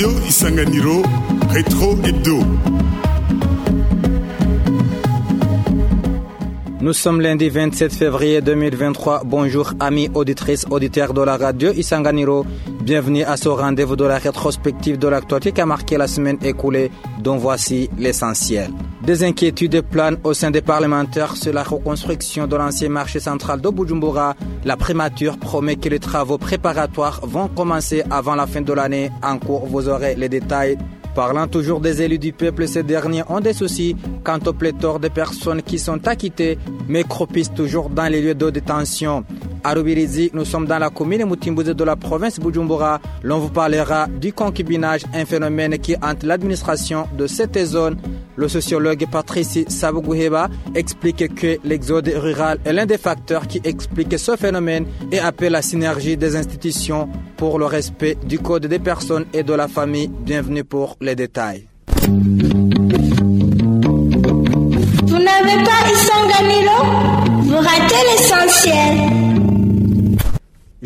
Radio Isanganiro, Rétro Hebdo. Nous sommes lundi 27 février 2023. Bonjour amis auditrices, auditeurs de la radio Isanganiro. Bienvenue à ce rendez-vous de la rétrospective de l'actualité qui a marqué la semaine écoulée, dont voici l'essentiel. Des inquiétudes planent au sein des parlementaires sur la reconstruction de l'ancien marché central de Bujumbura. La primature promet que les travaux préparatoires vont commencer avant la fin de l'année. En cours, vous aurez les détails Parlant toujours des élus du peuple, ces derniers ont des soucis quant au pléthore de personnes qui sont acquittées, mais cropissent toujours dans les lieux de détention. À Rubirizi, nous sommes dans la commune Mutimbouze de la province Bujumbura. L'on vous parlera du concubinage, un phénomène qui hante l'administration de cette zone. Le sociologue Patrice Sabuguheba explique que l'exode rural est l'un des facteurs qui explique ce phénomène et appelle la synergie des institutions pour le respect du code des personnes et de la famille. Bienvenue pour les détails. Vous n'avez pas Isanganilo Vous ratez l'essentiel.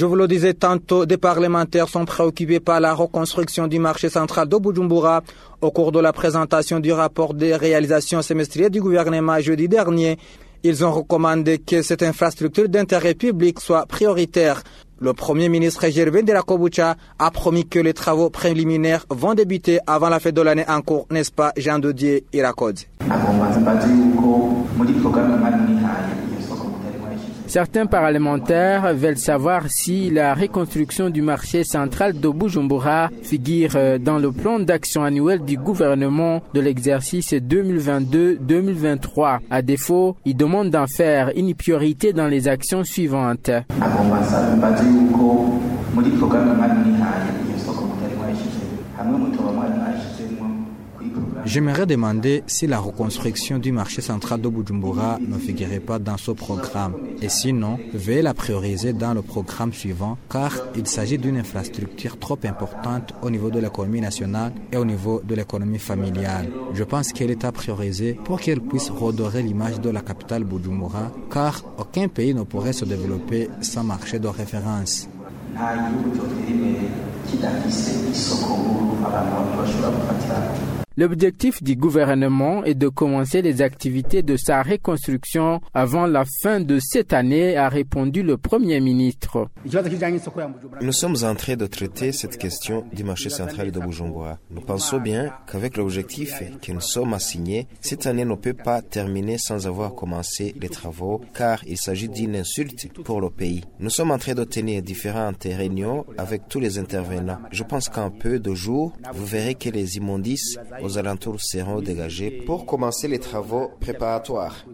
Je vous le disais tantôt, des parlementaires sont préoccupés par la reconstruction du marché central de Bujumbura au cours de la présentation du rapport des réalisations semestrielles du gouvernement jeudi dernier. Ils ont recommandé que cette infrastructure d'intérêt public soit prioritaire. Le Premier ministre Gervin de la Kobucha a promis que les travaux préliminaires vont débuter avant la fin de l'année en cours, n'est-ce pas Jean Dodier Irakodze Certains parlementaires veulent savoir si la reconstruction du marché central de Bujumbura figure dans le plan d'action annuel du gouvernement de l'exercice 2022-2023. À défaut, ils demandent d'en faire une priorité dans les actions suivantes. J'aimerais demander si la reconstruction du marché central de Bujumbura ne figurait pas dans ce programme. Et sinon, veuillez la prioriser dans le programme suivant car il s'agit d'une infrastructure trop importante au niveau de l'économie nationale et au niveau de l'économie familiale. Je pense qu'elle est à prioriser pour qu'elle puisse redorer l'image de la capitale Bujumbura car aucun pays ne pourrait se développer sans marché de référence. L'objectif du gouvernement est de commencer les activités de sa reconstruction avant la fin de cette année, a répondu le Premier ministre. Nous sommes en train de traiter cette question du marché central de Bujumbura. Nous pensons bien qu'avec l'objectif que nous sommes assignés, cette année ne peut pas terminer sans avoir commencé les travaux, car il s'agit d'une insulte pour le pays. Nous sommes en train de tenir différentes réunions avec tous les intervenants. Je pense qu'en peu de jours, vous verrez que les immondices aux alentours seront dégagés pour commencer les travaux préparatoires.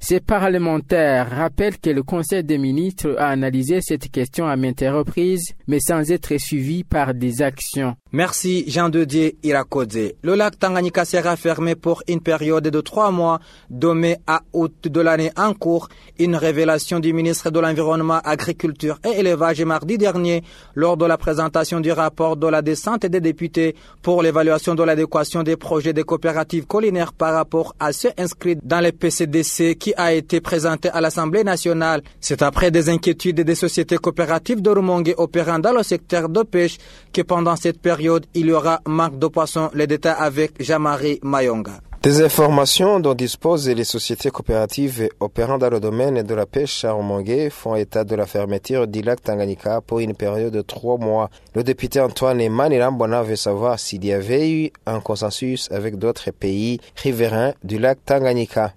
Ces parlementaires rappellent que le Conseil des ministres a analysé cette question à maintes reprises, mais sans être suivi par des actions. Merci Jean Didier Irakodze. Le lac Tanganyika sera fermé pour une période de trois mois, de mai à août de l'année en cours. Une révélation du ministre de l'Environnement, Agriculture et Élevage mardi dernier lors de la présentation du rapport de la descente des députés pour l'évaluation de l'adéquation des projets des coopératives collinaires par rapport à ceux inscrits dans les PCDC qui a été présenté à l'Assemblée nationale. C'est après des inquiétudes des sociétés coopératives de Rumongue opérant dans le secteur de pêche que pendant cette période il y aura manque de poissons. Les détails avec Jean-Marie Mayonga. Des informations dont disposent les sociétés coopératives opérant dans le domaine de la pêche à Rumongue font état de la fermeture du lac Tanganyika pour une période de trois mois. Le député Antoine Manirambona veut savoir s'il y avait eu un consensus avec d'autres pays riverains du lac Tanganyika.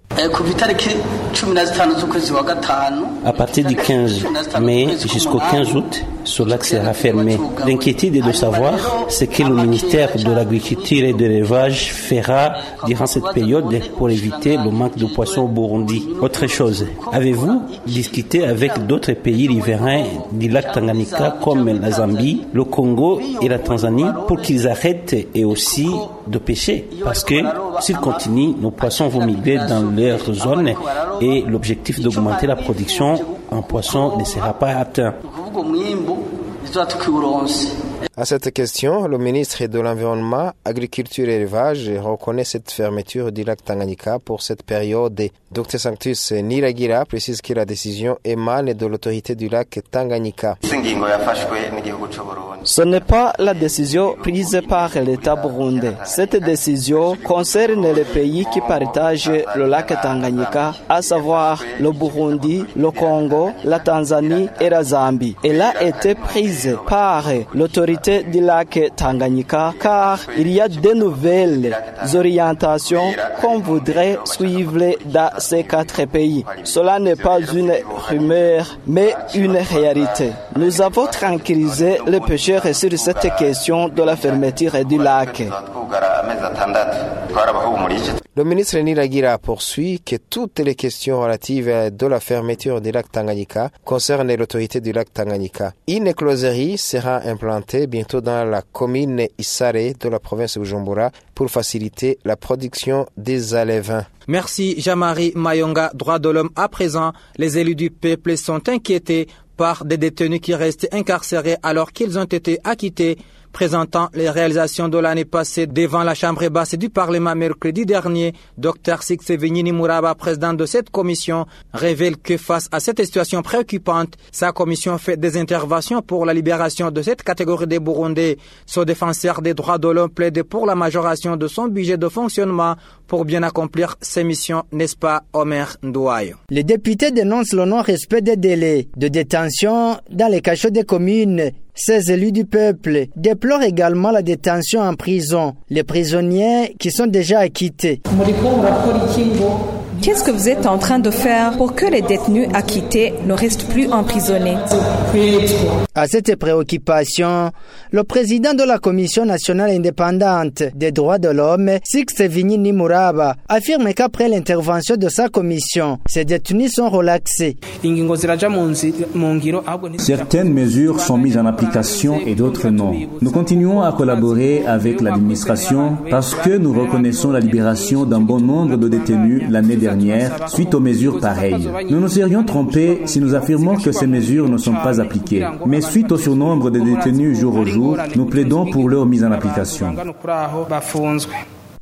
À partir du 15 mai jusqu'au 15 août, ce lac sera fermé. L'inquiétude est de savoir ce que le ministère de l'Agriculture et de l'Élevage fera durant cette période pour éviter le manque de poissons au Burundi. Autre chose, avez-vous discuté avec d'autres pays riverains du lac Tanganyika comme la Zambie, le Congo et la Tanzanie pour qu'ils arrêtent et aussi de pêcher? Parce que s'ils continuent, nos poissons vont migrer dans leur zone et l'objectif d'augmenter la production en poissons ne sera pas atteint. kuko mwimbu izaba tukiwuronse À cette question, le ministre de l'Environnement, Agriculture et Élevage reconnaît cette fermeture du lac Tanganyika pour cette période. Dr Sanctus Niragira précise que la décision émane de l'autorité du lac Tanganyika. Ce n'est pas la décision prise par l'État burundais. Cette décision concerne les pays qui partagent le lac Tanganyika, à savoir le Burundi, le Congo, la Tanzanie et la Zambie. Elle a été prise par l'autorité du lac Tanganyika car il y a de nouvelles orientations qu'on voudrait suivre dans ces quatre pays. Cela n'est pas une rumeur, mais une réalité. Nous avons tranquillisé les pêcheurs sur cette question de la fermeture du lac. Le ministre Niragira poursuit que toutes les questions relatives de la fermeture du lac Tanganyika concernent l'autorité du lac Tanganyika. Une écloserie sera implantée bientôt dans la commune Issare de la province de Bujumbura pour faciliter la production des alevins. Merci Jean-Marie Mayonga, droit de l'homme. À présent, les élus du peuple sont inquiétés par des détenus qui restent incarcérés alors qu'ils ont été acquittés présentant les réalisations de l'année passée devant la Chambre basse du Parlement mercredi dernier, Dr Sixevinini Mouraba, président de cette commission, révèle que face à cette situation préoccupante, sa commission fait des interventions pour la libération de cette catégorie des Burundais. Ce défenseur des droits de l'homme plaide pour la majoration de son budget de fonctionnement pour bien accomplir ses missions, n'est-ce pas, Omer Ndouayo Les députés dénoncent le non-respect des délais de détention dans les cachots des communes. Ces élus du peuple déplorent également la détention en prison, les prisonniers qui sont déjà acquittés. Qu'est-ce que vous êtes en train de faire pour que les détenus acquittés ne restent plus emprisonnés? À cette préoccupation, le président de la Commission nationale indépendante des droits de l'homme, Sixevini Nimuraba, affirme qu'après l'intervention de sa commission, ces détenus sont relaxés. Certaines mesures sont mises en application et d'autres non. Nous continuons à collaborer avec l'administration parce que nous reconnaissons la libération d'un bon nombre de détenus l'année suite aux mesures pareilles. Nous nous serions trompés si nous affirmons que ces mesures ne sont pas appliquées. Mais suite au surnombre de détenus jour au jour, nous plaidons pour leur mise en application.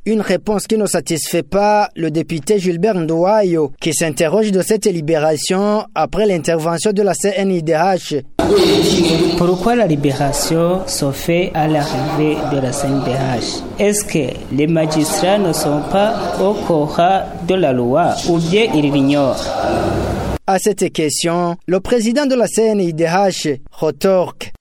Une réponse qui ne satisfait pas le député Gilbert Ndouayo, qui s'interroge de cette libération après l'intervention de la CNIDH. Pourquoi la libération se fait à l'arrivée de la CNDH Est-ce que les magistrats ne sont pas au courant de la loi ou bien ils l'ignorent? À cette question, le président de la CNIDH retorque.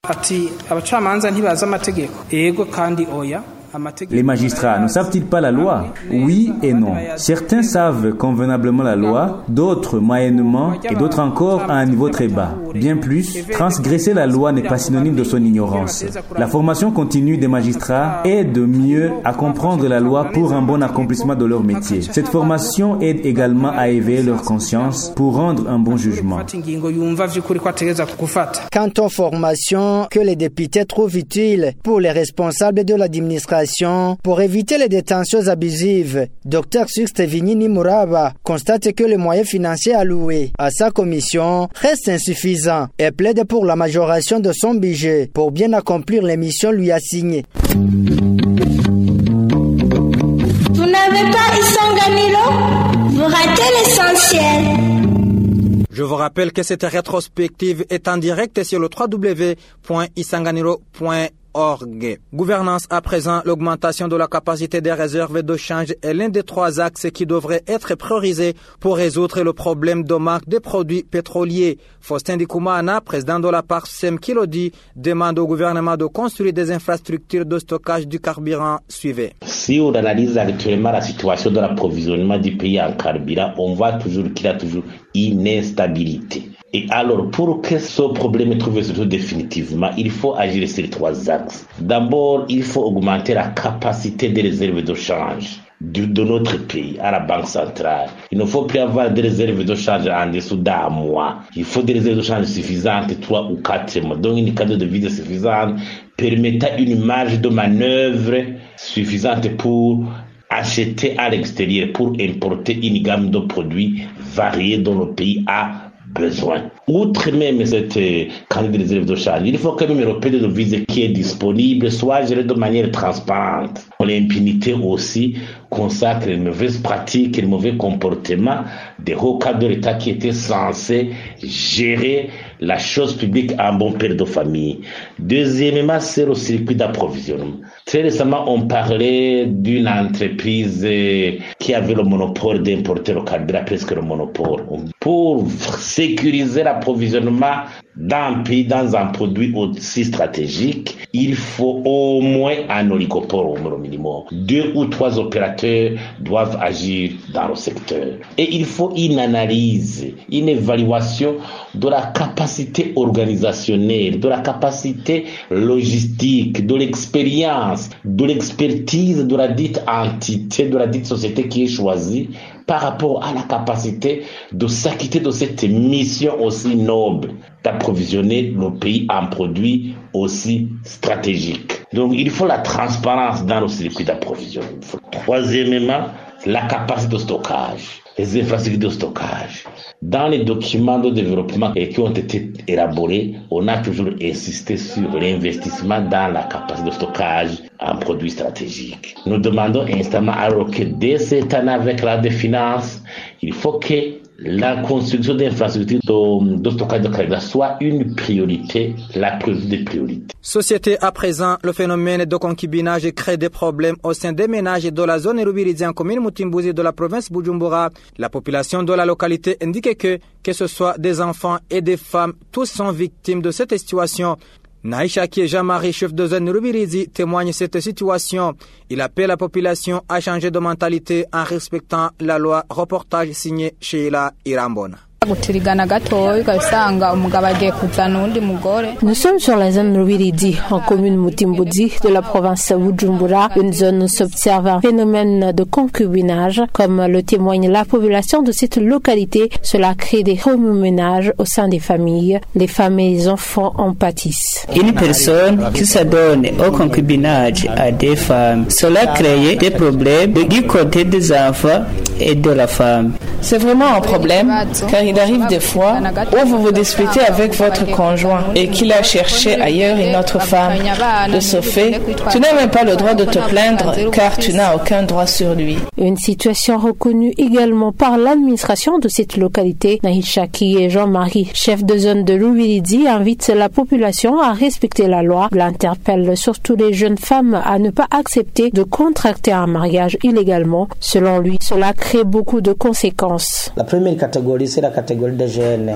Les magistrats ne savent-ils pas la loi Oui et non. Certains savent convenablement la loi, d'autres moyennement et d'autres encore à un niveau très bas. Bien plus, transgresser la loi n'est pas synonyme de son ignorance. La formation continue des magistrats aide mieux à comprendre la loi pour un bon accomplissement de leur métier. Cette formation aide également à éveiller leur conscience pour rendre un bon jugement. Quant aux formations que les députés trouvent utiles pour les responsables de l'administration, pour éviter les détentions abusives. Dr Suxtevini Nimuraba constate que les moyens financiers alloués à sa commission restent insuffisants et plaide pour la majoration de son budget pour bien accomplir les missions lui assignées. Vous n'avez pas Isanganilo Vous ratez l'essentiel. Je vous rappelle que cette rétrospective est en direct sur le www.isanganiro.org. Gouvernance à présent, l'augmentation de la capacité des réserves de change est l'un des trois axes qui devraient être priorisés pour résoudre le problème de manque de produits pétroliers. Faustin Dikoumana, président de la PARSEM Kilodi, demande au gouvernement de construire des infrastructures de stockage du carburant. Suivez. Si on analyse actuellement la situation de l'approvisionnement du pays en carburant, on voit toujours qu'il y a toujours une instabilité. Et alors, pour que ce problème trouve surtout définitivement, il faut agir sur trois axes. D'abord, il faut augmenter la capacité des réserves de change de, notre pays à la Banque centrale. Il ne faut plus avoir des réserves de change en dessous d'un mois. Il faut des réserves de change suffisantes, trois ou quatre mois. Donc, une cadre de vie suffisante permettant une marge de manœuvre suffisante pour acheter à l'extérieur, pour importer une gamme de produits variés dont le pays a besoin. Outre même cette quantité de réserves de charge, il faut que même le de vise qui est disponible soit géré de manière transparente. L'impunité aussi consacre les mauvaises pratiques et les mauvais comportements des hauts cadres de l'État qui étaient censés gérer la chose publique en bon père de famille. Deuxièmement, c'est le circuit d'approvisionnement. Très récemment, on parlait d'une entreprise qui avait le monopole d'importer le carburant, presque le monopole. Pour sécuriser l'approvisionnement d'un pays dans un produit aussi stratégique, il faut au moins un oligopole au minimum. Deux ou trois opérateurs doivent agir dans le secteur. Et il faut une analyse, une évaluation de la capacité organisationnelle, de la capacité logistique, de l'expérience, de l'expertise de la dite entité, de la dite société qui est choisie par rapport à la capacité de s'acquitter de cette mission aussi noble d'approvisionner le pays en produits aussi stratégiques. Donc il faut la transparence dans le circuit d'approvisionnement. Troisièmement, la capacité de stockage, les infrastructures de stockage. Dans les documents de développement qui ont été élaborés, on a toujours insisté sur l'investissement dans la capacité de stockage en produits stratégiques. Nous demandons instamment alors que dès cette année avec la des il faut que la construction d'infrastructures de, de, stockage de soit une priorité, la plus des priorités. Société à présent, le phénomène de concubinage crée des problèmes au sein des ménages de la zone Rubirizi en commune Mutimbuzi de la province Bujumbura. La population de la localité indique que, que ce soit des enfants et des femmes, tous sont victimes de cette situation. Naïcha qui chef de zone Rubirizi, témoigne cette situation. Il appelle la population à changer de mentalité en respectant la loi. Reportage signé Sheila Irambona. Nous sommes sur la zone Rubiridi, en commune Mutimboudi de la province Bujumbura, une zone où s'observe un phénomène de concubinage. Comme le témoigne la population de cette localité, cela crée des remue-ménages au sein des familles. Les femmes et les enfants en pâtissent. Une personne qui s'adonne au concubinage à des femmes, cela crée des problèmes du côté des enfants et de la femme. C'est vraiment un problème car il arrive des fois où vous vous disputez avec votre conjoint et qu'il a cherché ailleurs une autre femme. De ce fait, tu n'as même pas le droit de te plaindre car tu n'as aucun droit sur lui. Une situation reconnue également par l'administration de cette localité. Nahichaki et Jean-Marie, chef de zone de Louis-Lidi, invitent la population à respecter la loi. L'interpelle surtout les jeunes femmes à ne pas accepter de contracter un mariage illégalement. Selon lui, cela crée beaucoup de conséquences. La première catégorie, c'est la catégorie des jeunes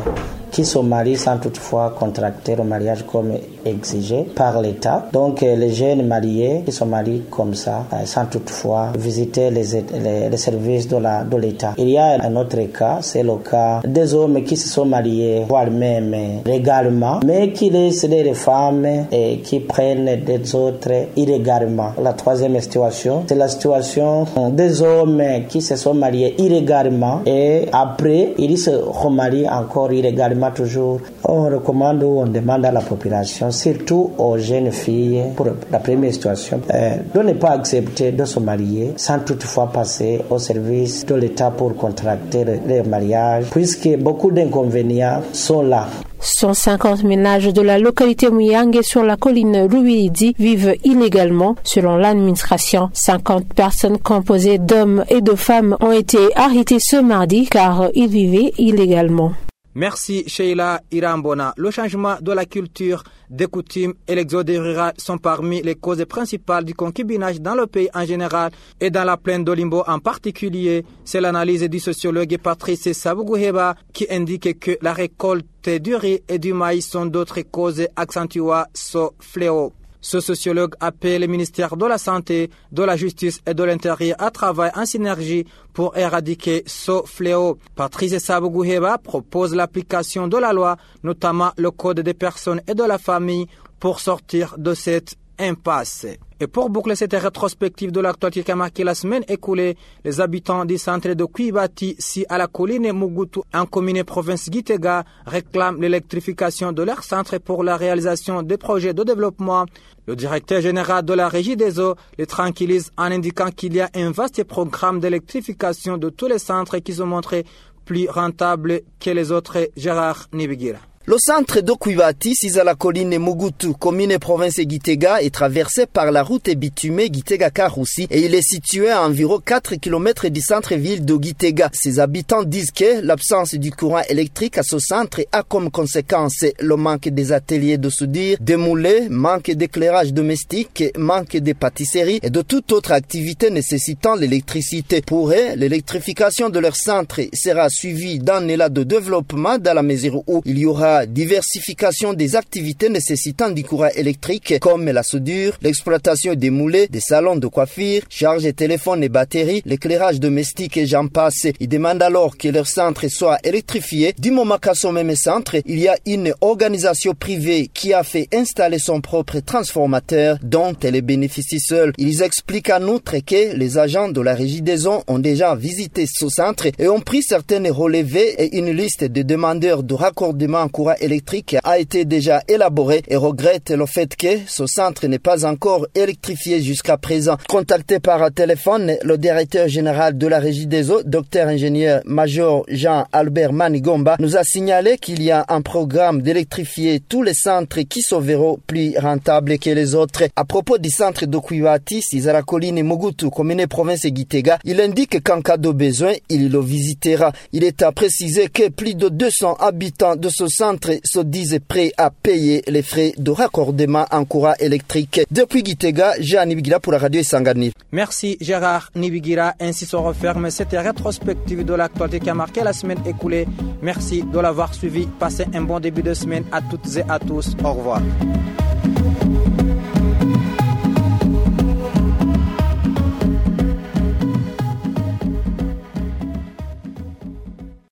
qui se marient sans toutefois contracter le mariage comme exigé par l'État. Donc les jeunes mariés qui se marient comme ça, sans toutefois visiter les, les, les services de l'État. Il y a un autre cas, c'est le cas des hommes qui se sont mariés, voire même légalement, mais qui laissent les femmes et qui prennent des autres illégalement. La troisième situation, c'est la situation des hommes qui se sont mariés illégalement et après ils se remarient encore illégalement toujours. On recommande ou on demande à la population, surtout aux jeunes filles, pour la première situation, euh, de ne pas accepter de se marier sans toutefois passer au service de l'État pour contracter le mariage, puisque beaucoup d'inconvénients sont là. 150 ménages de la localité Mouyangue sur la colline Ruidi vivent illégalement. Selon l'administration, 50 personnes composées d'hommes et de femmes ont été arrêtées ce mardi car ils vivaient illégalement. Merci Sheila Irambona. Le changement de la culture, des coutumes et l'exode rural sont parmi les causes principales du concubinage dans le pays en général et dans la plaine d'Olimbo en particulier. C'est l'analyse du sociologue Patrice Sabuguheba qui indique que la récolte du riz et du maïs sont d'autres causes accentuant ce fléau. Ce sociologue appelle le ministère de la Santé, de la Justice et de l'Intérieur à travailler en synergie pour éradiquer ce fléau. Patrice Sabuguheba propose l'application de la loi, notamment le Code des personnes et de la famille, pour sortir de cette impasse. Et pour boucler cette rétrospective de l'actualité qui a marqué la semaine écoulée, les habitants du centre de Kuibati, si à la colline Mugutu, en commune province Gitega, réclament l'électrification de leur centre pour la réalisation des projets de développement. Le directeur général de la Régie des eaux les tranquillise en indiquant qu'il y a un vaste programme d'électrification de tous les centres qui sont montrés plus rentable que les autres. Gérard Nibigira. Le centre d'Okuivati, à la colline Mugutu, commune et province Gitega, est traversé par la route bitumée Gitega-Karoussi et il est situé à environ 4 km du centre-ville de Gitega. Ses habitants disent que l'absence du courant électrique à ce centre a comme conséquence le manque des ateliers de soudure, des moulets, manque d'éclairage domestique, manque de pâtisseries et de toute autre activité nécessitant l'électricité. Pour eux, l'électrification de leur centre sera suivie d'un élan de développement dans la mesure où il y aura diversification des activités nécessitant du courant électrique comme la soudure, l'exploitation des moulets, des salons de coiffure, charge et téléphones et batteries, l'éclairage domestique et j'en passe. Ils demandent alors que leur centre soit électrifié. Du moment qu'à son même centre, il y a une organisation privée qui a fait installer son propre transformateur dont elle bénéficie seule. Ils expliquent en outre que les agents de la régie des eaux ont déjà visité ce centre et ont pris certaines relevées et une liste de demandeurs de raccordement courant électrique a été déjà élaboré et regrette le fait que ce centre n'est pas encore électrifié jusqu'à présent. Contacté par téléphone, le directeur général de la Régie des eaux, docteur ingénieur major Jean-Albert Manigomba, nous a signalé qu'il y a un programme d'électrifier tous les centres qui se verront plus rentables que les autres. À propos du centre de Kuiwati, la colline Mogutu, commune province Gitega, il indique qu'en cas de besoin, il le visitera. Il est à préciser que plus de 200 habitants de ce centre se disent prêts à payer les frais de raccordement en courant électrique. Depuis Gitega, Jean Nibigira pour la radio Sangani. Merci Gérard Nibigira. Ainsi se referme cette rétrospective de l'actualité qui a marqué la semaine écoulée. Merci de l'avoir suivi. Passez un bon début de semaine à toutes et à tous. Au revoir.